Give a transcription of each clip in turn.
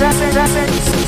rapping, rapping, rapping.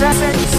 rapping.